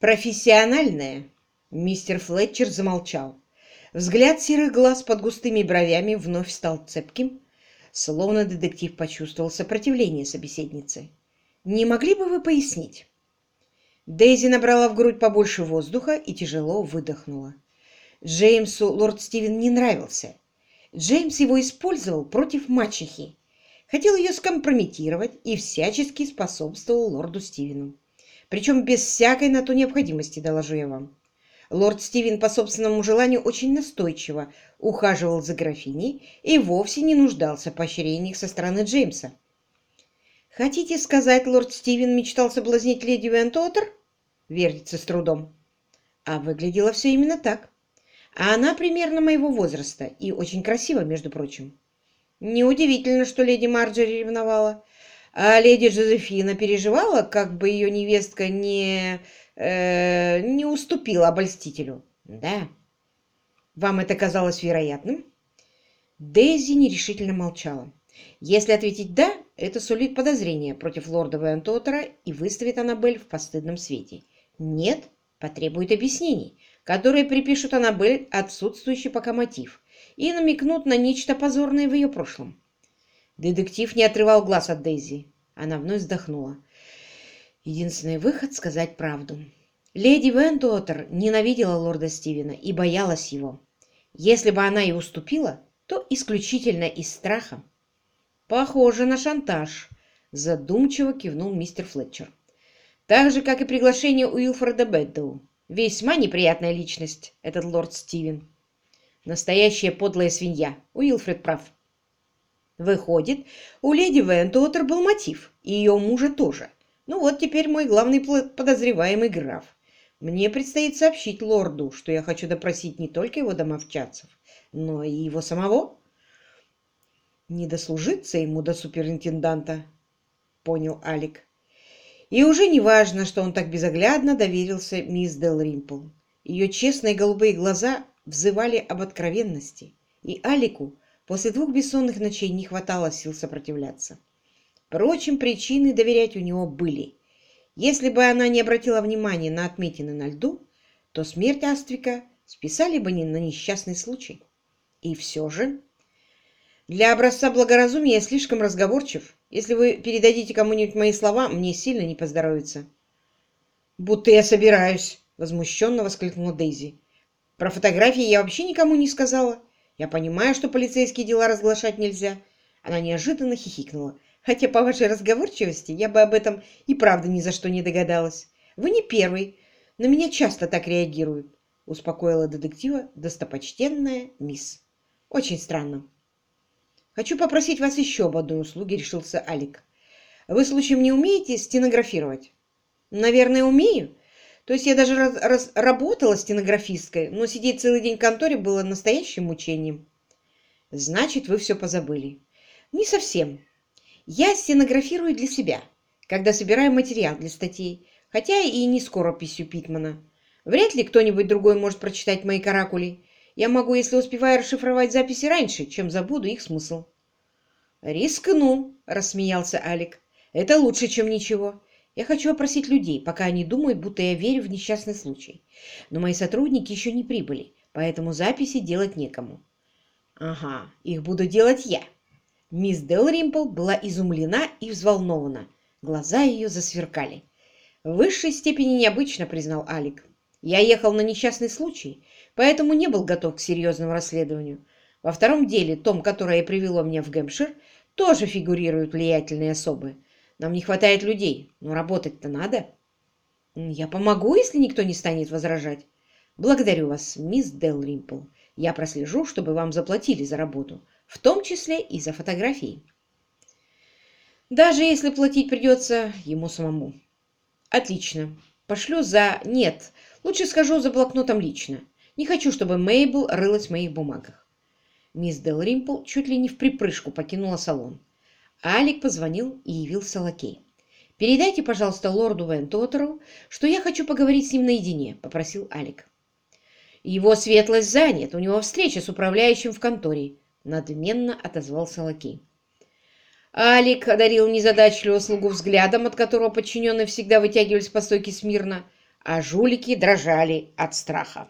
Профессиональная. Мистер Флетчер замолчал. Взгляд серых глаз под густыми бровями вновь стал цепким, словно детектив почувствовал сопротивление собеседницы. «Не могли бы вы пояснить?» Дейзи набрала в грудь побольше воздуха и тяжело выдохнула. Джеймсу лорд Стивен не нравился. Джеймс его использовал против мачехи. Хотел ее скомпрометировать и всячески способствовал лорду Стивену. Причем без всякой на то необходимости, доложу я вам. Лорд Стивен по собственному желанию очень настойчиво ухаживал за графиней и вовсе не нуждался в поощрениях со стороны Джеймса. «Хотите сказать, лорд Стивен мечтал соблазнить леди Вентотер?» Верится с трудом. А выглядело все именно так. А она примерно моего возраста и очень красива, между прочим. Неудивительно, что леди Марджори ревновала. А леди Джозефина переживала, как бы ее невестка не э, не уступила обольстителю. Да. Вам это казалось вероятным? Дейзи нерешительно молчала. Если ответить «да», это сулит подозрение против лорда Вентотера и выставит Аннабель в постыдном свете. «Нет» потребует объяснений, которые припишут Аннабель отсутствующий пока мотив и намекнут на нечто позорное в ее прошлом. Детектив не отрывал глаз от Дейзи. Она вновь вздохнула. Единственный выход — сказать правду. Леди Вентуотер ненавидела лорда Стивена и боялась его. Если бы она и уступила, то исключительно из страха. «Похоже на шантаж», — задумчиво кивнул мистер Флетчер. «Так же, как и приглашение Уилфреда Бэддоу. Весьма неприятная личность, этот лорд Стивен. Настоящая подлая свинья. Уилфред прав». Выходит, у леди Вентуотер был мотив, и ее мужа тоже. Ну вот теперь мой главный подозреваемый граф. Мне предстоит сообщить лорду, что я хочу допросить не только его домовчадцев, но и его самого. Не дослужиться ему до суперинтенданта, понял Алик. И уже не важно, что он так безоглядно доверился мисс Делримпл. Ее честные голубые глаза взывали об откровенности, и Алику после двух бессонных ночей не хватало сил сопротивляться. Впрочем, причины доверять у него были. Если бы она не обратила внимания на отметины на льду, то смерть Аствика списали бы не на несчастный случай. И все же... Для образца благоразумия я слишком разговорчив. Если вы передадите кому-нибудь мои слова, мне сильно не поздоровится. «Будто я собираюсь!» — возмущенно воскликнула Дейзи. «Про фотографии я вообще никому не сказала. Я понимаю, что полицейские дела разглашать нельзя». Она неожиданно хихикнула. Хотя по вашей разговорчивости я бы об этом и правда ни за что не догадалась. Вы не первый. На меня часто так реагируют, успокоила детектива достопочтенная мисс. Очень странно. Хочу попросить вас еще об одной услуге, решился Алик. Вы, случаем, не умеете стенографировать? Наверное, умею. То есть я даже раз, раз, работала стенографисткой, но сидеть целый день в конторе было настоящим мучением. Значит, вы все позабыли. Не совсем. Я стенографирую для себя, когда собираю материал для статей, хотя и не скорописью Питмана. Вряд ли кто-нибудь другой может прочитать мои каракули. Я могу, если успеваю расшифровать записи раньше, чем забуду их смысл. «Рискну», — рассмеялся Алик. «Это лучше, чем ничего. Я хочу опросить людей, пока они думают, будто я верю в несчастный случай. Но мои сотрудники еще не прибыли, поэтому записи делать некому». «Ага, их буду делать я», Мисс Делримпл была изумлена и взволнована. Глаза ее засверкали. «В высшей степени необычно», — признал Алик. «Я ехал на несчастный случай, поэтому не был готов к серьезному расследованию. Во втором деле, том, которое привело меня в Гэмпшир, тоже фигурируют влиятельные особы. Нам не хватает людей, но работать-то надо». «Я помогу, если никто не станет возражать». «Благодарю вас, мисс Делримпл. Я прослежу, чтобы вам заплатили за работу в том числе и за фотографии. Даже если платить придется ему самому. Отлично. Пошлю за... Нет, лучше скажу за блокнотом лично. Не хочу, чтобы Мейбл рылась в моих бумагах. Мисс Дел Римпл чуть ли не в припрыжку покинула салон. Алик позвонил и явился лакей. «Передайте, пожалуйста, лорду Вентотеру, что я хочу поговорить с ним наедине», — попросил Алик. «Его светлость занят, у него встреча с управляющим в конторе надменно отозвался лакей. Алик одарил незадачливого слугу взглядом, от которого подчиненные всегда вытягивались по стойке смирно, а жулики дрожали от страха.